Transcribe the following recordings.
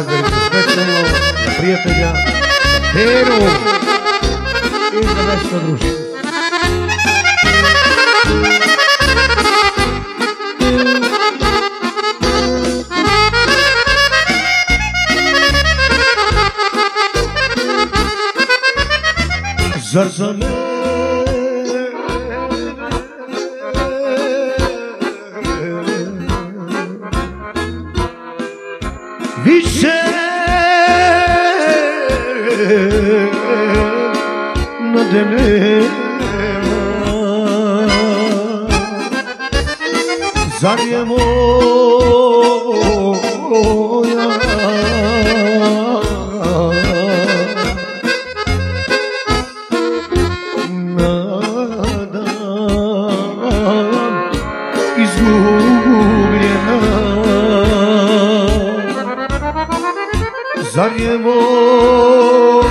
za prijatelja, za za više nade nema. Zar je moja nada izgubljena Zar je moja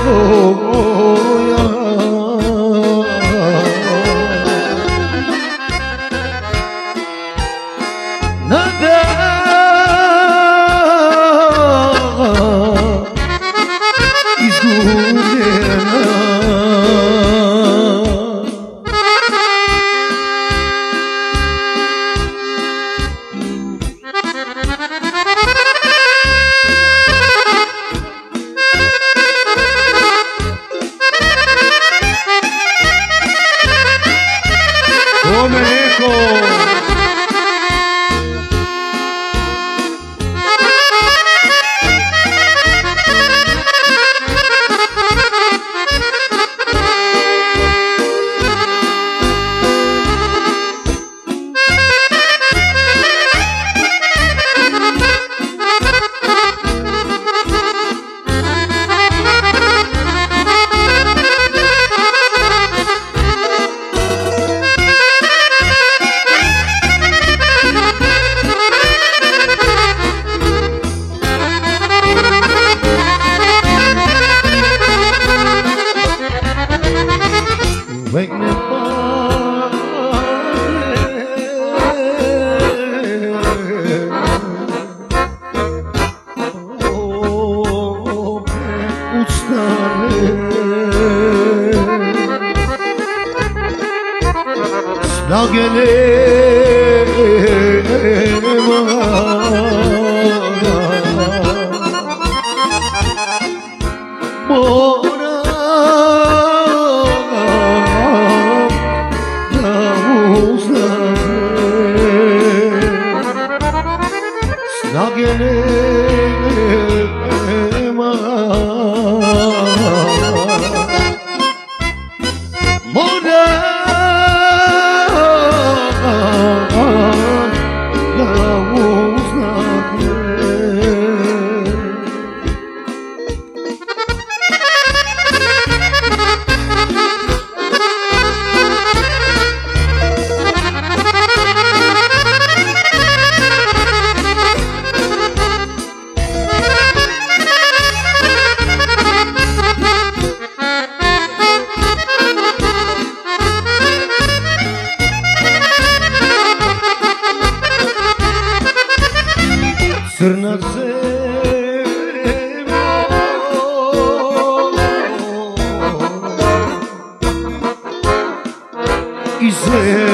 Rico! Pare Uznajem Tırnaksı İzle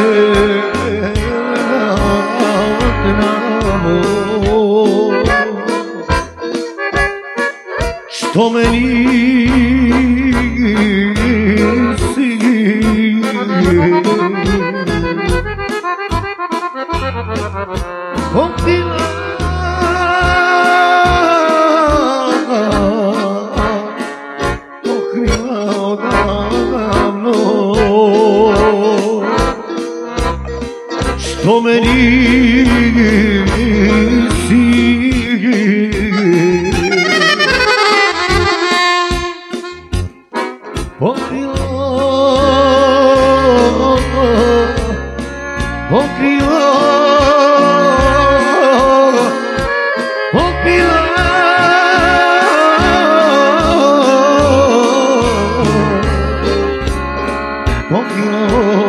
Što meni si تو many Bakıyor,